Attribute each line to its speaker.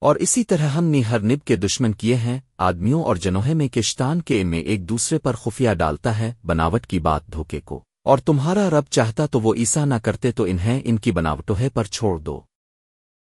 Speaker 1: اور اسی طرح ہم نے ہر نب کے دشمن کیے ہیں، آدمیوں اور جنوہے میں کشتان کے ان میں ایک دوسرے پر خفیہ ڈالتا ہے، بناوٹ کی بات دھوکے کو۔ اور تمہارا رب چاہتا تو وہ عیسا نہ کرتے تو انہیں ان کی بناوٹوہے پر چھوڑ دو۔